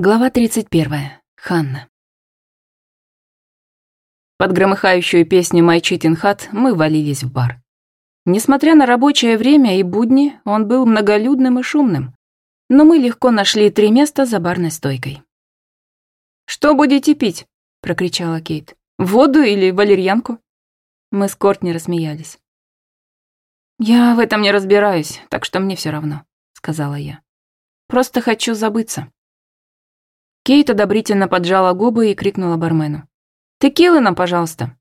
Глава 31. Ханна. Под громыхающую песню «My Cheating Hat» мы валились в бар. Несмотря на рабочее время и будни, он был многолюдным и шумным, но мы легко нашли три места за барной стойкой. «Что будете пить?» — прокричала Кейт. «Воду или валерьянку?» Мы с Кортни рассмеялись. «Я в этом не разбираюсь, так что мне все равно», — сказала я. «Просто хочу забыться». Кейт одобрительно поджала губы и крикнула бармену. «Текилы нам, пожалуйста».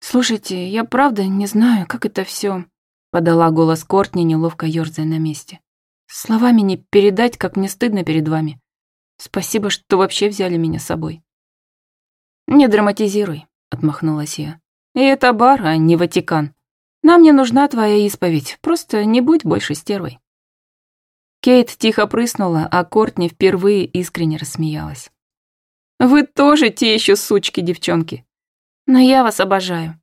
«Слушайте, я правда не знаю, как это все, подала голос Кортни, неловко ёрзая на месте. «Словами не передать, как мне стыдно перед вами. Спасибо, что вообще взяли меня с собой». «Не драматизируй», — отмахнулась я. «И это бар, а не Ватикан. Нам не нужна твоя исповедь, просто не будь больше стервой». Кейт тихо прыснула, а Кортни впервые искренне рассмеялась. «Вы тоже те еще сучки, девчонки. Но я вас обожаю».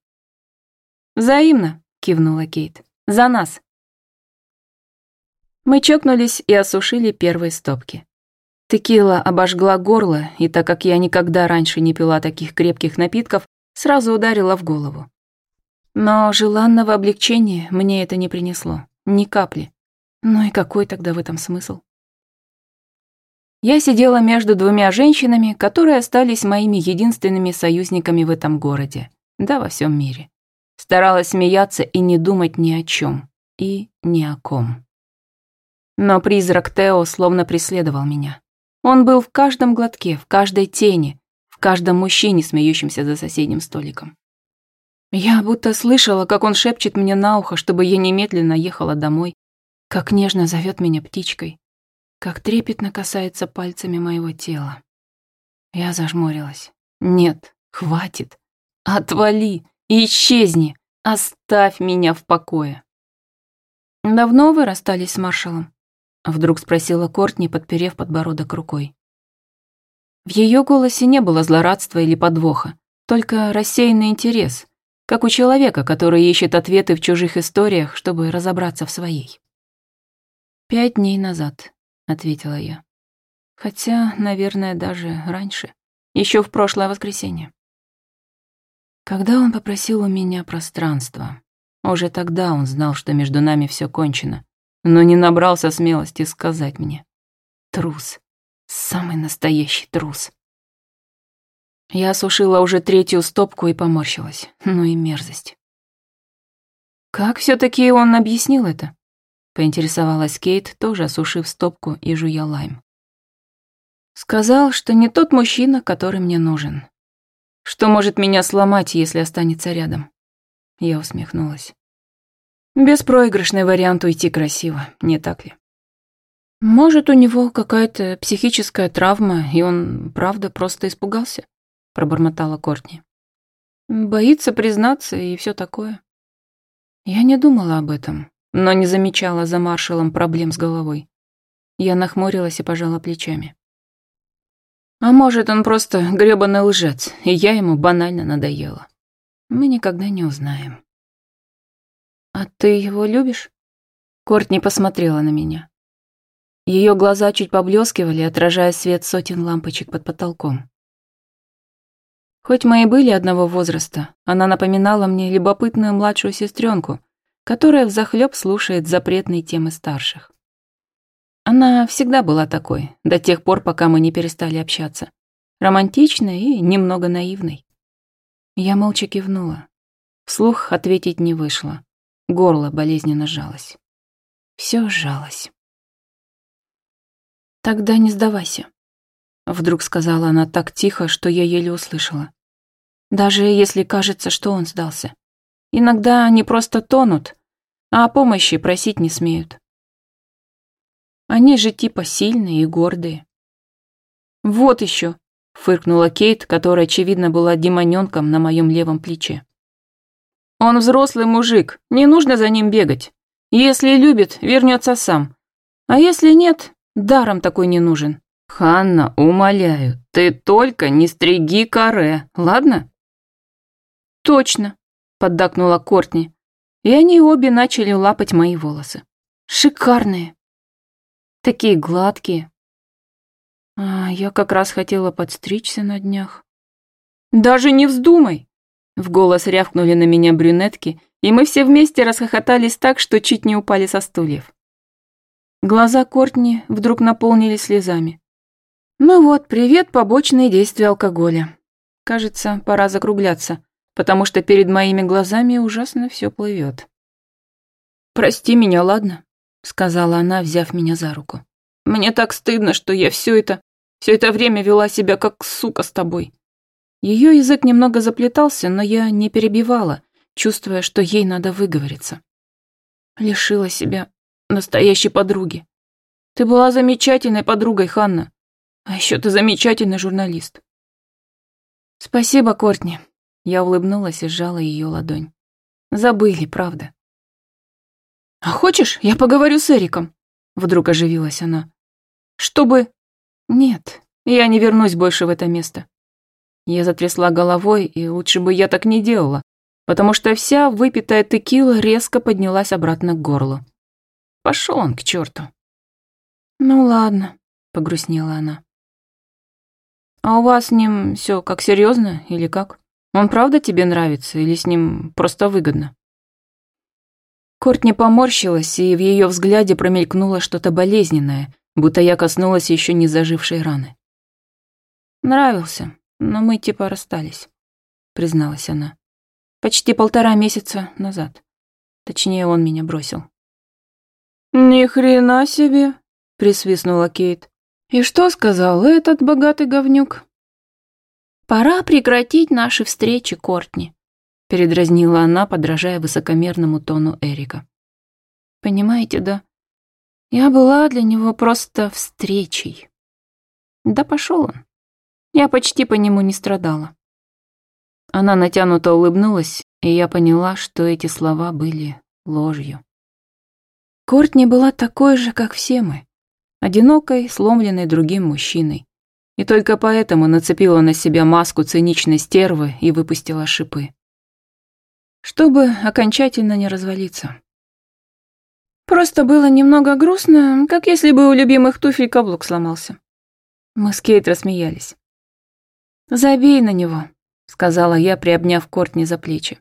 «Взаимно», — кивнула Кейт. «За нас». Мы чокнулись и осушили первые стопки. Текила обожгла горло, и так как я никогда раньше не пила таких крепких напитков, сразу ударила в голову. Но желанного облегчения мне это не принесло, ни капли. Ну и какой тогда в этом смысл? Я сидела между двумя женщинами, которые остались моими единственными союзниками в этом городе, да во всем мире. Старалась смеяться и не думать ни о чем и ни о ком. Но призрак Тео словно преследовал меня. Он был в каждом глотке, в каждой тени, в каждом мужчине, смеющемся за соседним столиком. Я будто слышала, как он шепчет мне на ухо, чтобы я немедленно ехала домой, как нежно зовет меня птичкой, как трепетно касается пальцами моего тела. Я зажмурилась. Нет, хватит. Отвали, исчезни, оставь меня в покое. Давно вы расстались с маршалом? Вдруг спросила Кортни, подперев подбородок рукой. В ее голосе не было злорадства или подвоха, только рассеянный интерес, как у человека, который ищет ответы в чужих историях, чтобы разобраться в своей. «Пять дней назад», — ответила я. Хотя, наверное, даже раньше. Еще в прошлое воскресенье. Когда он попросил у меня пространства, уже тогда он знал, что между нами все кончено, но не набрался смелости сказать мне. Трус. Самый настоящий трус. Я осушила уже третью стопку и поморщилась. Ну и мерзость. Как все таки он объяснил это? Поинтересовалась Кейт, тоже осушив стопку и жуя лайм. Сказал, что не тот мужчина, который мне нужен. Что может меня сломать, если останется рядом? Я усмехнулась. Беспроигрышный вариант уйти красиво, не так ли? Может, у него какая-то психическая травма, и он, правда, просто испугался? Пробормотала Кортни. Боится признаться и все такое. Я не думала об этом но не замечала за маршалом проблем с головой. Я нахмурилась и пожала плечами. А может, он просто грёбаный лжец, и я ему банально надоела. Мы никогда не узнаем. «А ты его любишь?» Кортни посмотрела на меня. Ее глаза чуть поблескивали, отражая свет сотен лампочек под потолком. Хоть мы и были одного возраста, она напоминала мне любопытную младшую сестренку, которая взахлёб слушает запретные темы старших. Она всегда была такой, до тех пор, пока мы не перестали общаться. Романтичной и немного наивной. Я молча кивнула. Вслух ответить не вышло. Горло болезненно сжалось. Всё сжалось. «Тогда не сдавайся», — вдруг сказала она так тихо, что я еле услышала. «Даже если кажется, что он сдался. Иногда они просто тонут, а о помощи просить не смеют. Они же типа сильные и гордые. Вот еще, фыркнула Кейт, которая, очевидно, была демоненком на моем левом плече. Он взрослый мужик, не нужно за ним бегать. Если любит, вернется сам. А если нет, даром такой не нужен. Ханна, умоляю, ты только не стриги каре, ладно? Точно, поддакнула Кортни, и они обе начали лапать мои волосы. Шикарные. Такие гладкие. А я как раз хотела подстричься на днях. «Даже не вздумай!» В голос рявкнули на меня брюнетки, и мы все вместе расхохотались так, что чуть не упали со стульев. Глаза Кортни вдруг наполнились слезами. Ну вот, привет, побочные действия алкоголя. Кажется, пора закругляться, потому что перед моими глазами ужасно все плывет. «Прости меня, ладно?» — сказала она, взяв меня за руку. «Мне так стыдно, что я все это, все это время вела себя как сука с тобой». Ее язык немного заплетался, но я не перебивала, чувствуя, что ей надо выговориться. Лишила себя настоящей подруги. Ты была замечательной подругой, Ханна. А еще ты замечательный журналист. Спасибо, Кортни. Я улыбнулась и сжала ее ладонь. Забыли, правда. А хочешь, я поговорю с Эриком? Вдруг оживилась она. Чтобы... Нет, я не вернусь больше в это место. Я затрясла головой, и лучше бы я так не делала, потому что вся выпитая текила резко поднялась обратно к горлу. Пошел он к черту. Ну ладно, погрустнела она. А у вас с ним все как серьезно или как? Он правда тебе нравится или с ним просто выгодно? Кортни поморщилась, и в ее взгляде промелькнуло что-то болезненное, будто я коснулась еще не зажившей раны. Нравился, но мы типа расстались, призналась она. Почти полтора месяца назад. Точнее, он меня бросил. Ни хрена себе, присвистнула Кейт. И что сказал этот богатый говнюк? Пора прекратить наши встречи, Кортни, передразнила она, подражая высокомерному тону Эрика. Понимаете, да? Я была для него просто встречей. Да пошел он. Я почти по нему не страдала. Она натянуто улыбнулась, и я поняла, что эти слова были ложью. Кортни была такой же, как все мы одинокой, сломленной другим мужчиной. И только поэтому нацепила на себя маску циничной стервы и выпустила шипы. Чтобы окончательно не развалиться. Просто было немного грустно, как если бы у любимых туфель каблук сломался. Мы с Кейт рассмеялись. «Забей на него», — сказала я, приобняв Кортни за плечи.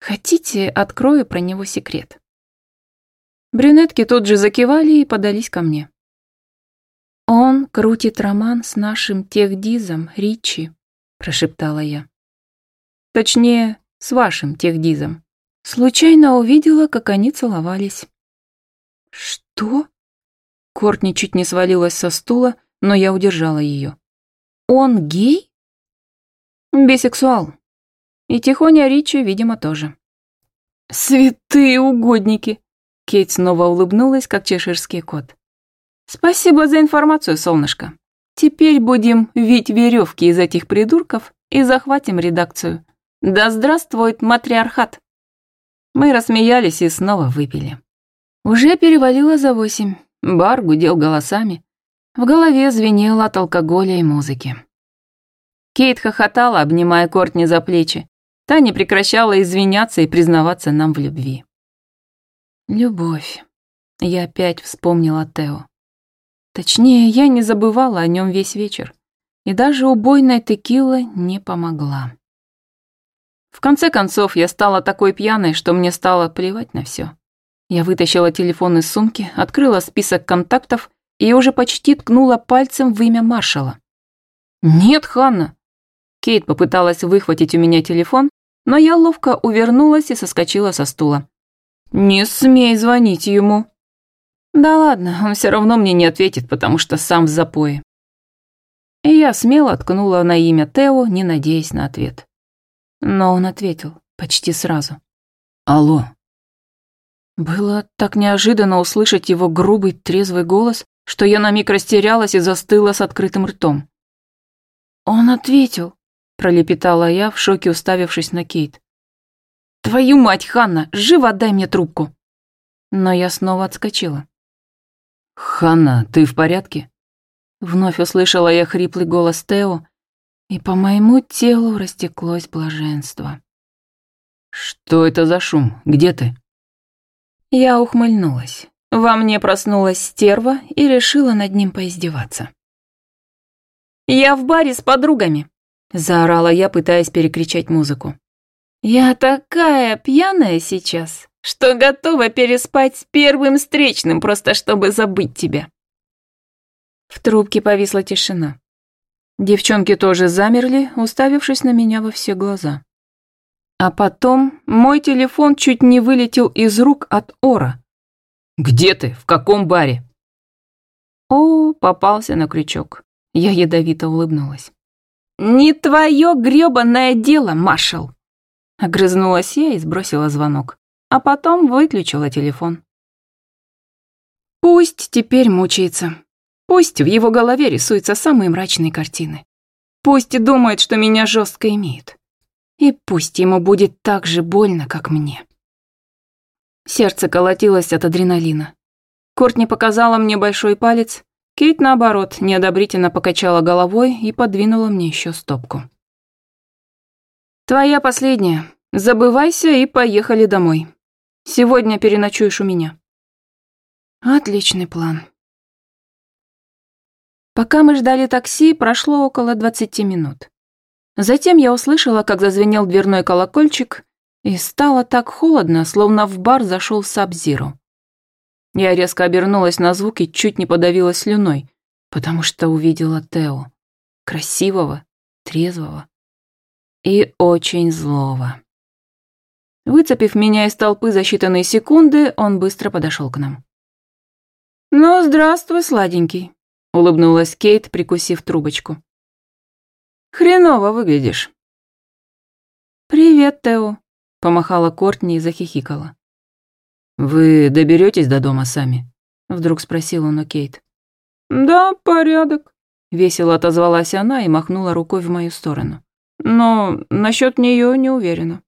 «Хотите, открою про него секрет?» Брюнетки тут же закивали и подались ко мне. «Он крутит роман с нашим техдизом, Ричи», — прошептала я. «Точнее, с вашим техдизом. Случайно увидела, как они целовались». «Что?» Кортни чуть не свалилась со стула, но я удержала ее. «Он гей?» «Бисексуал. И Тихоня Ричи, видимо, тоже». «Святые угодники!» Кейт снова улыбнулась, как чеширский кот. «Спасибо за информацию, солнышко. Теперь будем вить веревки из этих придурков и захватим редакцию. Да здравствует матриархат!» Мы рассмеялись и снова выпили. Уже перевалило за восемь. Бар гудел голосами. В голове звенело от алкоголя и музыки. Кейт хохотала, обнимая Кортни за плечи. Та не прекращала извиняться и признаваться нам в любви. Любовь. Я опять вспомнила Тео. Точнее, я не забывала о нем весь вечер. И даже убойная текила не помогла. В конце концов, я стала такой пьяной, что мне стало плевать на все. Я вытащила телефон из сумки, открыла список контактов и уже почти ткнула пальцем в имя маршала. «Нет, Ханна!» Кейт попыталась выхватить у меня телефон, но я ловко увернулась и соскочила со стула. «Не смей звонить ему». «Да ладно, он все равно мне не ответит, потому что сам в запое». И я смело ткнула на имя Тео, не надеясь на ответ. Но он ответил почти сразу. «Алло». Было так неожиданно услышать его грубый, трезвый голос, что я на миг растерялась и застыла с открытым ртом. «Он ответил», — пролепетала я, в шоке уставившись на Кейт. «Твою мать, Ханна, живо отдай мне трубку!» Но я снова отскочила. «Ханна, ты в порядке?» Вновь услышала я хриплый голос Тео, и по моему телу растеклось блаженство. «Что это за шум? Где ты?» Я ухмыльнулась. Во мне проснулась стерва и решила над ним поиздеваться. Я в баре с подругами!» Заорала я, пытаясь перекричать музыку. «Я такая пьяная сейчас, что готова переспать с первым встречным, просто чтобы забыть тебя». В трубке повисла тишина. Девчонки тоже замерли, уставившись на меня во все глаза. А потом мой телефон чуть не вылетел из рук от Ора. «Где ты? В каком баре?» О, попался на крючок. Я ядовито улыбнулась. «Не твое грёбаное дело, маршал!» Огрызнулась я и сбросила звонок, а потом выключила телефон. Пусть теперь мучается. Пусть в его голове рисуются самые мрачные картины. Пусть думает, что меня жестко имеют. И пусть ему будет так же больно, как мне. Сердце колотилось от адреналина. Кортни показала мне большой палец, Кейт, наоборот, неодобрительно покачала головой и подвинула мне еще стопку. «Твоя последняя. Забывайся и поехали домой. Сегодня переночуешь у меня». Отличный план. Пока мы ждали такси, прошло около двадцати минут. Затем я услышала, как зазвенел дверной колокольчик, и стало так холодно, словно в бар зашел Сабзиру. Я резко обернулась на звук и чуть не подавилась слюной, потому что увидела Тео. Красивого, трезвого и очень злого. Выцепив меня из толпы за считанные секунды, он быстро подошел к нам. «Ну, здравствуй, сладенький», — улыбнулась Кейт, прикусив трубочку. «Хреново выглядишь». «Привет, Тео», — помахала Кортни и захихикала. «Вы доберетесь до дома сами?» — вдруг спросил он у Кейт. «Да, порядок», — весело отозвалась она и махнула рукой в мою сторону. «Но насчет нее не уверена».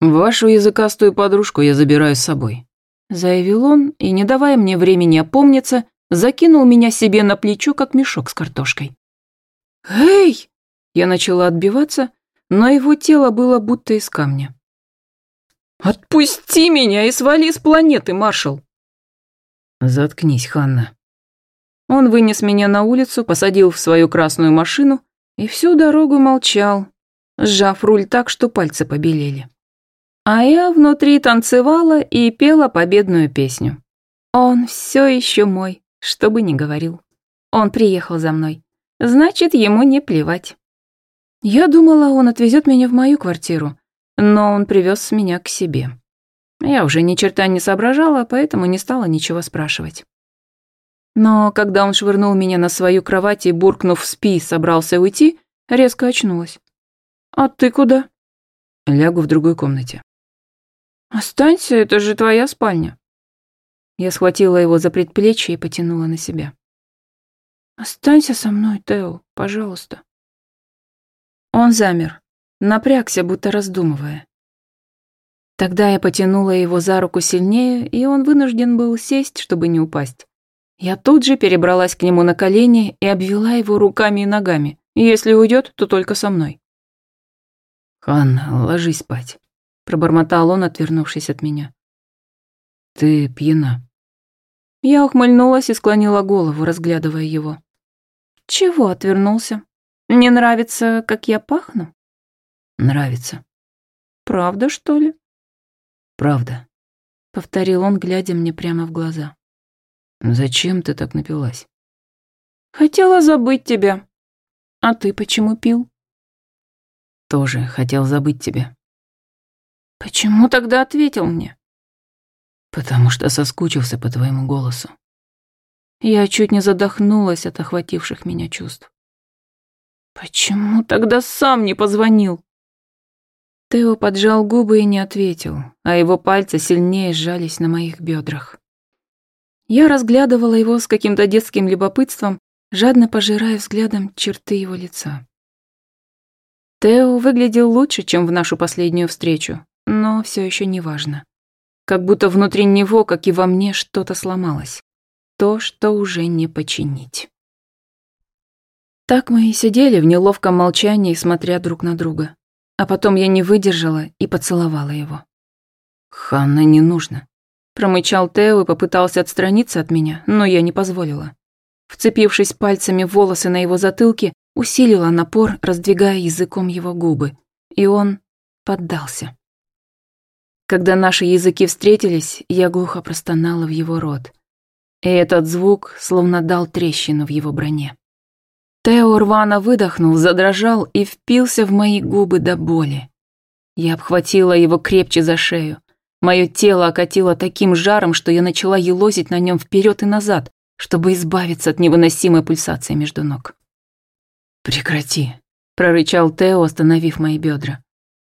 «Вашу языкастую подружку я забираю с собой», — заявил он и, не давая мне времени опомниться, закинул меня себе на плечо, как мешок с картошкой. «Эй!» — я начала отбиваться, но его тело было будто из камня. «Отпусти меня и свали с планеты, маршал!» «Заткнись, Ханна». Он вынес меня на улицу, посадил в свою красную машину и всю дорогу молчал, сжав руль так, что пальцы побелели. А я внутри танцевала и пела победную песню. Он все еще мой, что бы ни говорил. Он приехал за мной. Значит, ему не плевать. Я думала, он отвезет меня в мою квартиру, но он привез меня к себе. Я уже ни черта не соображала, поэтому не стала ничего спрашивать. Но когда он швырнул меня на свою кровать и, буркнув «спи», собрался уйти, резко очнулась. «А ты куда?» «Лягу в другой комнате». «Останься, это же твоя спальня». Я схватила его за предплечье и потянула на себя. «Останься со мной, Тео, пожалуйста». Он замер, напрягся, будто раздумывая. Тогда я потянула его за руку сильнее, и он вынужден был сесть, чтобы не упасть. Я тут же перебралась к нему на колени и обвела его руками и ногами. Если уйдет, то только со мной. «Ханна, ложись спать», — пробормотал он, отвернувшись от меня. «Ты пьяна». Я ухмыльнулась и склонила голову, разглядывая его. «Чего отвернулся? Не нравится, как я пахну?» Нравится. Правда, что ли? Правда. Повторил он, глядя мне прямо в глаза. Зачем ты так напилась? Хотела забыть тебя. А ты почему пил? Тоже хотел забыть тебя. Почему тогда ответил мне? Потому что соскучился по твоему голосу. Я чуть не задохнулась от охвативших меня чувств. Почему тогда сам не позвонил? Тео поджал губы и не ответил, а его пальцы сильнее сжались на моих бедрах. Я разглядывала его с каким-то детским любопытством, жадно пожирая взглядом черты его лица. Тео выглядел лучше, чем в нашу последнюю встречу, но все еще не важно. Как будто внутри него, как и во мне, что-то сломалось. То, что уже не починить. Так мы и сидели в неловком молчании, смотря друг на друга. А потом я не выдержала и поцеловала его. «Ханна, не нужно», — промычал Тео и попытался отстраниться от меня, но я не позволила. Вцепившись пальцами в волосы на его затылке, усилила напор, раздвигая языком его губы, и он поддался. Когда наши языки встретились, я глухо простонала в его рот. И этот звук словно дал трещину в его броне. Тео рвано выдохнул, задрожал и впился в мои губы до боли. Я обхватила его крепче за шею. Мое тело окатило таким жаром, что я начала елозить на нем вперед и назад, чтобы избавиться от невыносимой пульсации между ног. «Прекрати», — прорычал Тео, остановив мои бедра.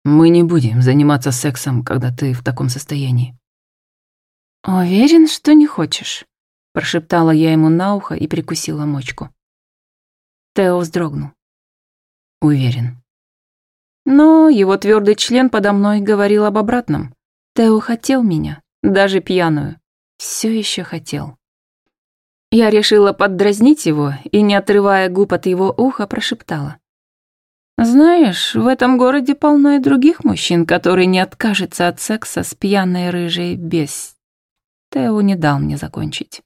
«Мы не будем заниматься сексом, когда ты в таком состоянии». «Уверен, что не хочешь?» — прошептала я ему на ухо и прикусила мочку. Тео вздрогнул. «Уверен». Но его твердый член подо мной говорил об обратном. Тео хотел меня, даже пьяную. Все еще хотел. Я решила поддразнить его и, не отрывая губ от его уха, прошептала. «Знаешь, в этом городе полно и других мужчин, которые не откажутся от секса с пьяной рыжей без...» Тео не дал мне закончить.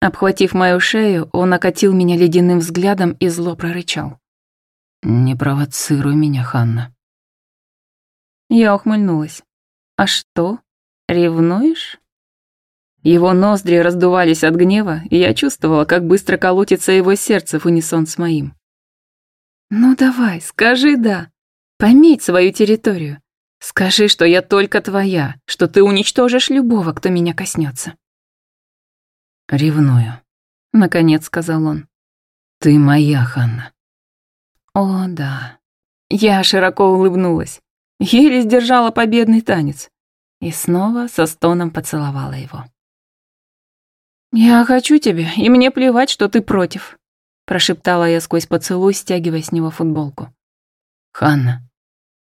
Обхватив мою шею, он окатил меня ледяным взглядом и зло прорычал. «Не провоцируй меня, Ханна». Я ухмыльнулась. «А что, ревнуешь?» Его ноздри раздувались от гнева, и я чувствовала, как быстро колотится его сердце в унисон с моим. «Ну давай, скажи «да». Пометь свою территорию. Скажи, что я только твоя, что ты уничтожишь любого, кто меня коснется. «Ревную», — наконец сказал он. «Ты моя, Ханна». «О, да». Я широко улыбнулась, еле сдержала победный танец и снова со стоном поцеловала его. «Я хочу тебя, и мне плевать, что ты против», прошептала я сквозь поцелуй, стягивая с него футболку. «Ханна».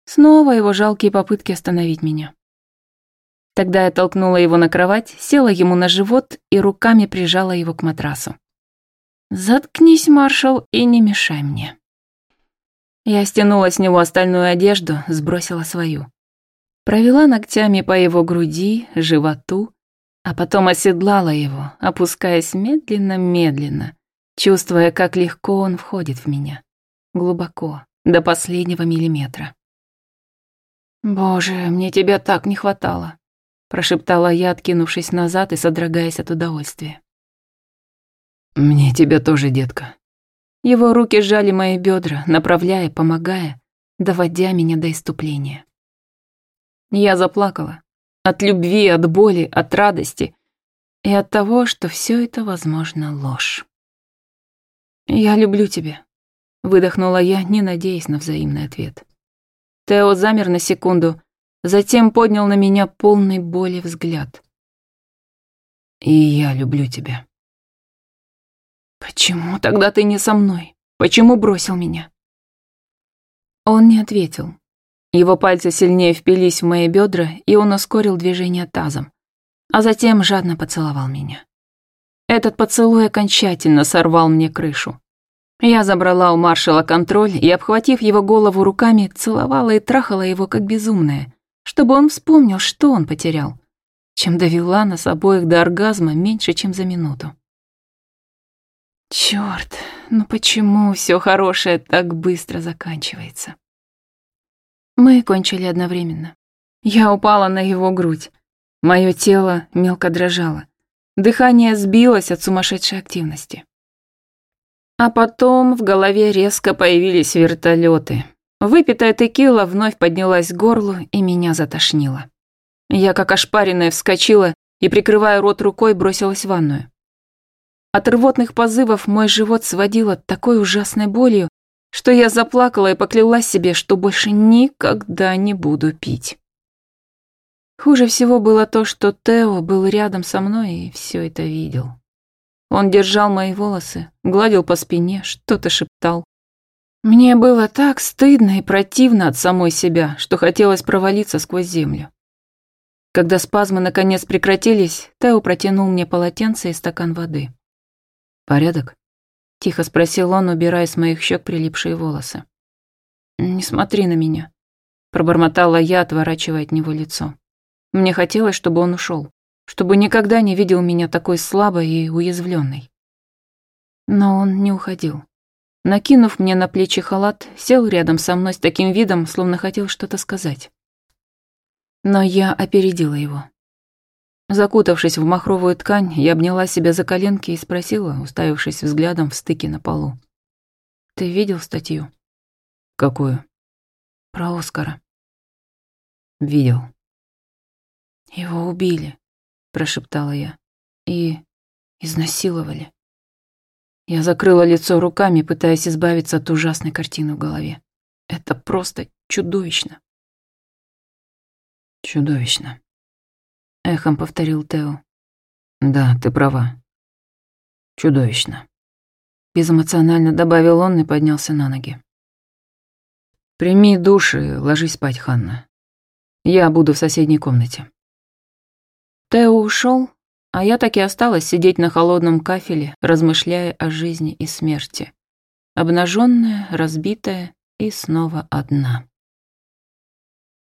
Снова его жалкие попытки остановить меня. Тогда я толкнула его на кровать, села ему на живот и руками прижала его к матрасу. «Заткнись, маршал, и не мешай мне». Я стянула с него остальную одежду, сбросила свою. Провела ногтями по его груди, животу, а потом оседлала его, опускаясь медленно-медленно, чувствуя, как легко он входит в меня. Глубоко, до последнего миллиметра. «Боже, мне тебя так не хватало», — прошептала я, откинувшись назад и содрогаясь от удовольствия. «Мне тебя тоже, детка». Его руки сжали мои бедра, направляя, помогая, доводя меня до иступления. Я заплакала, от любви, от боли, от радости и от того, что все это, возможно, ложь. «Я люблю тебя», — выдохнула я, не надеясь на взаимный ответ. Тео замер на секунду, затем поднял на меня полный боли взгляд. «И я люблю тебя». «Почему тогда ты не со мной? Почему бросил меня?» Он не ответил, его пальцы сильнее впились в мои бедра, и он ускорил движение тазом, а затем жадно поцеловал меня. Этот поцелуй окончательно сорвал мне крышу. Я забрала у маршала контроль и, обхватив его голову руками, целовала и трахала его как безумная, чтобы он вспомнил, что он потерял, чем довела нас обоих до оргазма меньше, чем за минуту. Чёрт, ну почему все хорошее так быстро заканчивается? Мы кончили одновременно. Я упала на его грудь. Мое тело мелко дрожало. Дыхание сбилось от сумасшедшей активности. А потом в голове резко появились вертолеты. Выпитая текила вновь поднялась к горлу и меня затошнило. Я, как ошпаренная, вскочила и, прикрывая рот рукой, бросилась в ванную. От рвотных позывов мой живот сводило такой ужасной болью, что я заплакала и поклялась себе, что больше никогда не буду пить. Хуже всего было то, что Тео был рядом со мной и все это видел. Он держал мои волосы, гладил по спине, что-то шептал. Мне было так стыдно и противно от самой себя, что хотелось провалиться сквозь землю. Когда спазмы наконец прекратились, Тео протянул мне полотенце и стакан воды. «Порядок?» — тихо спросил он, убирая с моих щек прилипшие волосы. «Не смотри на меня», — пробормотала я, отворачивая от него лицо. Мне хотелось, чтобы он ушел, чтобы никогда не видел меня такой слабой и уязвленной. Но он не уходил. Накинув мне на плечи халат, сел рядом со мной с таким видом, словно хотел что-то сказать. Но я опередила его. Закутавшись в махровую ткань, я обняла себя за коленки и спросила, уставившись взглядом в стыке на полу. «Ты видел статью?» «Какую?» «Про Оскара». «Видел». «Его убили», — прошептала я. «И изнасиловали». Я закрыла лицо руками, пытаясь избавиться от ужасной картины в голове. Это просто чудовищно. Чудовищно. Эхом повторил Тео. Да, ты права. Чудовищно. Безэмоционально добавил он и поднялся на ноги. Прими душ и ложись спать, Ханна. Я буду в соседней комнате. Тео ушел, а я так и осталась сидеть на холодном кафеле, размышляя о жизни и смерти. Обнаженная, разбитая и снова одна.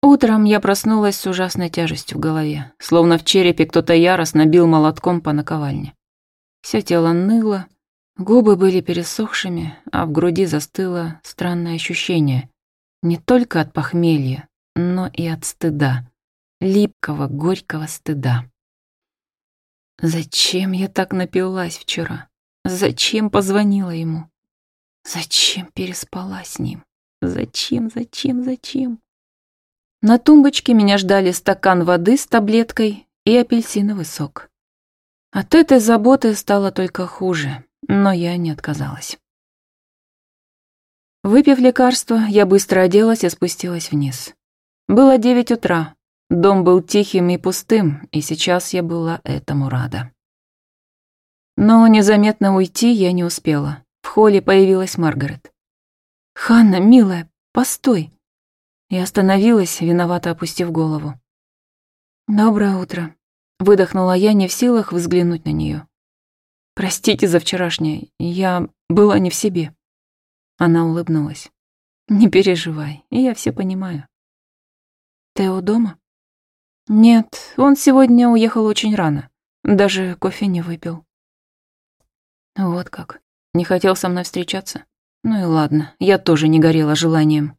Утром я проснулась с ужасной тяжестью в голове, словно в черепе кто-то яростно бил молотком по наковальне. Все тело ныло, губы были пересохшими, а в груди застыло странное ощущение. Не только от похмелья, но и от стыда. Липкого, горького стыда. Зачем я так напилась вчера? Зачем позвонила ему? Зачем переспала с ним? Зачем, зачем, зачем? На тумбочке меня ждали стакан воды с таблеткой и апельсиновый сок. От этой заботы стало только хуже, но я не отказалась. Выпив лекарство, я быстро оделась и спустилась вниз. Было девять утра, Дом был тихим и пустым, и сейчас я была этому рада. Но незаметно уйти я не успела. В холле появилась Маргарет. «Ханна, милая, постой!» Я остановилась, виновато опустив голову. «Доброе утро», — выдохнула я, не в силах взглянуть на нее. «Простите за вчерашнее, я была не в себе». Она улыбнулась. «Не переживай, я все понимаю». «Тео дома?» Нет, он сегодня уехал очень рано. Даже кофе не выпил. Вот как. Не хотел со мной встречаться? Ну и ладно, я тоже не горела желанием.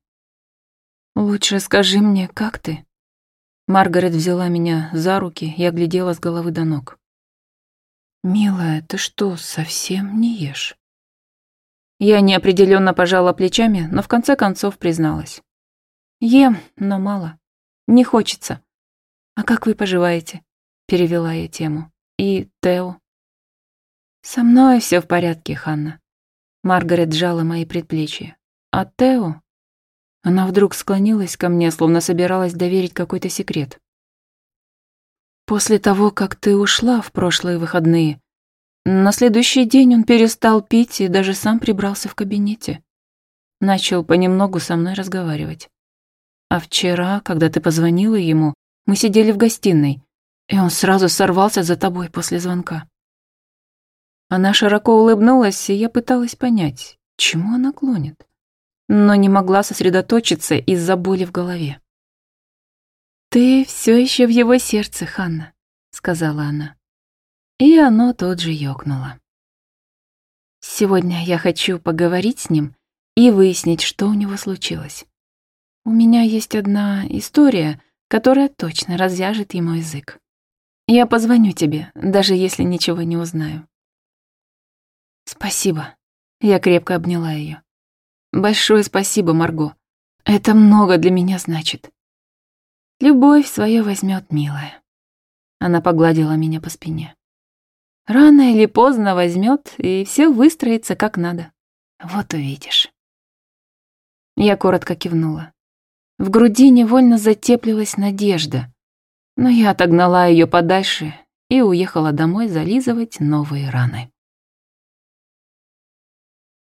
Лучше скажи мне, как ты? Маргарет взяла меня за руки и оглядела с головы до ног. «Милая, ты что, совсем не ешь?» Я неопределенно пожала плечами, но в конце концов призналась. «Ем, но мало. Не хочется. «А как вы поживаете?» — перевела я тему. «И Тео?» «Со мной все в порядке, Ханна». Маргарет сжала мои предплечья. «А Тео?» Она вдруг склонилась ко мне, словно собиралась доверить какой-то секрет. «После того, как ты ушла в прошлые выходные, на следующий день он перестал пить и даже сам прибрался в кабинете. Начал понемногу со мной разговаривать. А вчера, когда ты позвонила ему, мы сидели в гостиной, и он сразу сорвался за тобой после звонка. Она широко улыбнулась, и я пыталась понять, чему она клонит, но не могла сосредоточиться из-за боли в голове. «Ты все еще в его сердце, Ханна», — сказала она. И оно тут же ёкнуло. «Сегодня я хочу поговорить с ним и выяснить, что у него случилось. У меня есть одна история, которая точно развяжет ему язык. Я позвоню тебе, даже если ничего не узнаю. Спасибо. Я крепко обняла ее. Большое спасибо, Марго. Это много для меня значит. Любовь свое возьмет, милая. Она погладила меня по спине. Рано или поздно возьмет, и все выстроится как надо. Вот увидишь. Я коротко кивнула. В груди невольно затеплилась надежда, но я отогнала ее подальше и уехала домой зализывать новые раны.